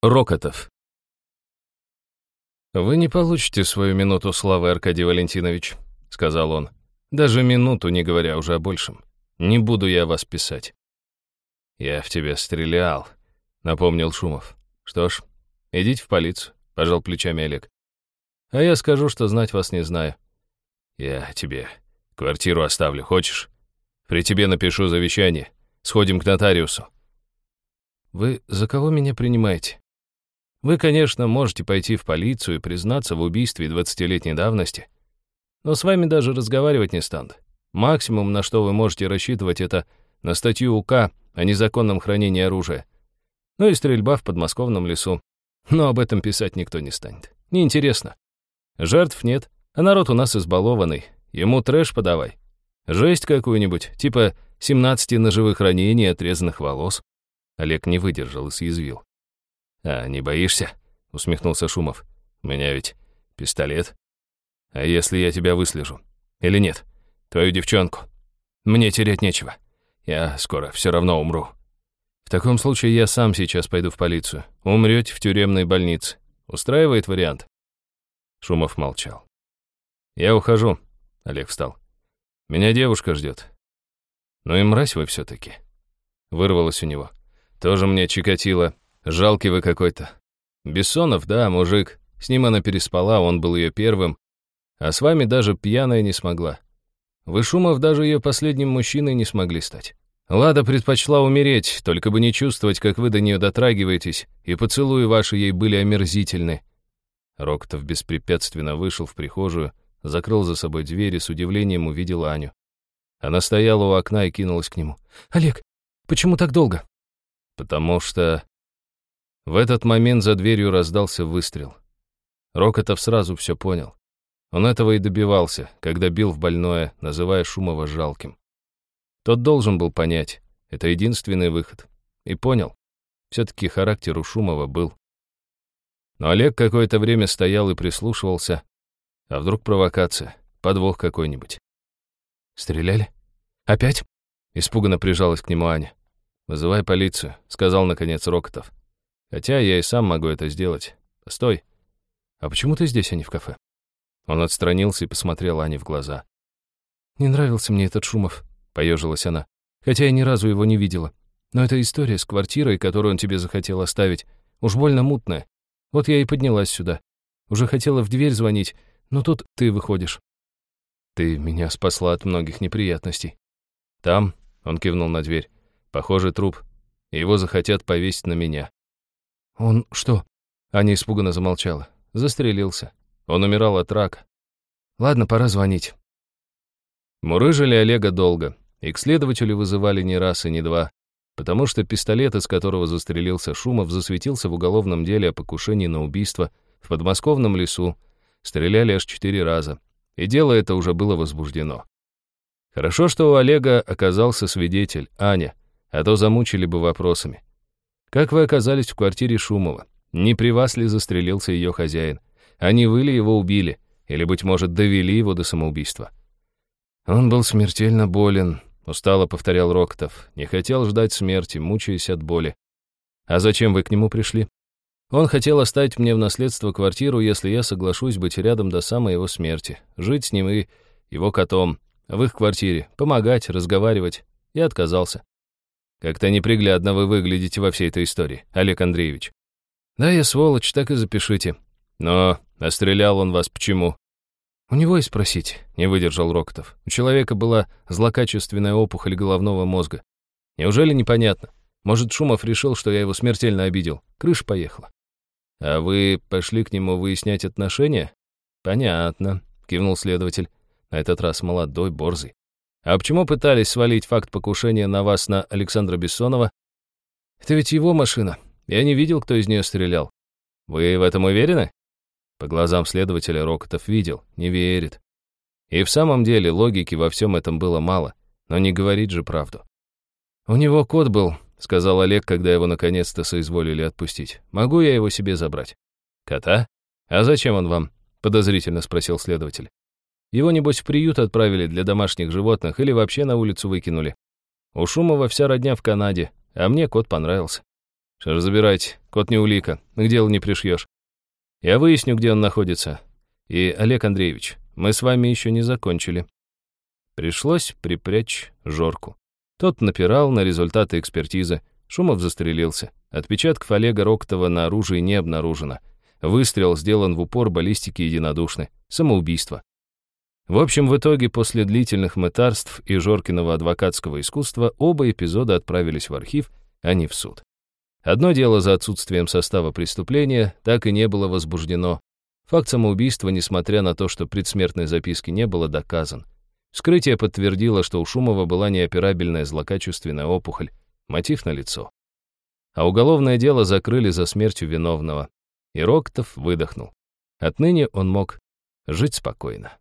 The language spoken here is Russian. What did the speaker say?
Рокотов. «Вы не получите свою минуту славы, Аркадий Валентинович», — сказал он. «Даже минуту, не говоря уже о большем. Не буду я вас писать». «Я в тебя стрелял», — напомнил Шумов. «Что ж, идите в полицию», — пожал плечами Олег. «А я скажу, что знать вас не знаю». «Я тебе квартиру оставлю, хочешь? При тебе напишу завещание. Сходим к нотариусу». «Вы за кого меня принимаете?» Вы, конечно, можете пойти в полицию и признаться в убийстве 20-летней давности, но с вами даже разговаривать не станут. Максимум, на что вы можете рассчитывать, это на статью УК о незаконном хранении оружия. Ну и стрельба в подмосковном лесу. Но об этом писать никто не станет. Неинтересно. Жертв нет, а народ у нас избалованный. Ему трэш подавай. Жесть какую-нибудь, типа 17 ножевых ранений отрезанных волос. Олег не выдержал и съязвил. «А не боишься?» — усмехнулся Шумов. «У меня ведь пистолет. А если я тебя выслежу? Или нет? Твою девчонку? Мне терять нечего. Я скоро все равно умру. В таком случае я сам сейчас пойду в полицию. Умрете в тюремной больнице. Устраивает вариант?» Шумов молчал. «Я ухожу», — Олег встал. «Меня девушка ждет. Ну и мразь вы все-таки». Вырвалось у него. «Тоже мне Чикатило Жалкий вы какой-то. Бессонов, да, мужик. С ним она переспала, он был ее первым. А с вами даже пьяная не смогла. Вы, Шумов, даже ее последним мужчиной не смогли стать. Лада предпочла умереть, только бы не чувствовать, как вы до нее дотрагиваетесь, и поцелуи ваши ей были омерзительны. Роктов беспрепятственно вышел в прихожую, закрыл за собой дверь и с удивлением увидел Аню. Она стояла у окна и кинулась к нему. «Олег, почему так долго?» «Потому что...» В этот момент за дверью раздался выстрел. Рокотов сразу все понял. Он этого и добивался, когда бил в больное, называя Шумова жалким. Тот должен был понять, это единственный выход. И понял, все-таки характер у Шумова был. Но Олег какое-то время стоял и прислушивался. А вдруг провокация, подвох какой-нибудь. «Стреляли? Опять?» Испуганно прижалась к нему Аня. «Вызывай полицию», — сказал, наконец, Рокотов. Хотя я и сам могу это сделать. Постой. А почему ты здесь, а не в кафе? Он отстранился и посмотрел Ане в глаза. «Не нравился мне этот Шумов», — поежилась она. «Хотя я ни разу его не видела. Но эта история с квартирой, которую он тебе захотел оставить, уж больно мутная. Вот я и поднялась сюда. Уже хотела в дверь звонить, но тут ты выходишь. Ты меня спасла от многих неприятностей. Там, — он кивнул на дверь, — похожий труп. Его захотят повесить на меня. «Он что?» Аня испуганно замолчала. Застрелился. Он умирал от рака. «Ладно, пора звонить». Мурыжили Олега долго, и к следователю вызывали не раз и не два, потому что пистолет, из которого застрелился Шумов, засветился в уголовном деле о покушении на убийство в подмосковном лесу. Стреляли аж четыре раза, и дело это уже было возбуждено. Хорошо, что у Олега оказался свидетель, Аня, а то замучили бы вопросами. Как вы оказались в квартире Шумова? Не при вас ли застрелился ее хозяин? А не вы ли его убили? Или, быть может, довели его до самоубийства? Он был смертельно болен, устало повторял Роктов. Не хотел ждать смерти, мучаясь от боли. А зачем вы к нему пришли? Он хотел оставить мне в наследство квартиру, если я соглашусь быть рядом до самой его смерти, жить с ним и его котом, в их квартире, помогать, разговаривать. Я отказался. Как-то неприглядно вы выглядите во всей этой истории, Олег Андреевич. Да, я сволочь, так и запишите. Но острелял он вас почему? У него и спросить, не выдержал Рокотов. У человека была злокачественная опухоль головного мозга. Неужели непонятно? Может, Шумов решил, что я его смертельно обидел. Крыша поехала. А вы пошли к нему выяснять отношения? Понятно, кивнул следователь. На этот раз молодой, борзый. А почему пытались свалить факт покушения на вас на Александра Бессонова? Это ведь его машина. Я не видел, кто из нее стрелял. Вы в этом уверены? По глазам следователя Рокотов видел, не верит. И в самом деле логики во всем этом было мало, но не говорит же правду. «У него кот был», — сказал Олег, когда его наконец-то соизволили отпустить. «Могу я его себе забрать?» «Кота? А зачем он вам?» — подозрительно спросил следователь. Его, небось, в приют отправили для домашних животных или вообще на улицу выкинули. У Шумова вся родня в Канаде, а мне кот понравился. Забирайте, кот не улика, к делу не пришьешь. Я выясню, где он находится. И, Олег Андреевич, мы с вами еще не закончили. Пришлось припрячь Жорку. Тот напирал на результаты экспертизы. Шумов застрелился. Отпечатков Олега Роктова на оружии не обнаружено. Выстрел сделан в упор баллистики единодушны. Самоубийство. В общем, в итоге, после длительных мытарств и Жоркиного адвокатского искусства, оба эпизода отправились в архив, а не в суд. Одно дело за отсутствием состава преступления так и не было возбуждено. Факт самоубийства, несмотря на то, что предсмертной записки не было, доказан. Вскрытие подтвердило, что у Шумова была неоперабельная злокачественная опухоль, мотив на лицо. А уголовное дело закрыли за смертью виновного. И Роктов выдохнул. Отныне он мог жить спокойно.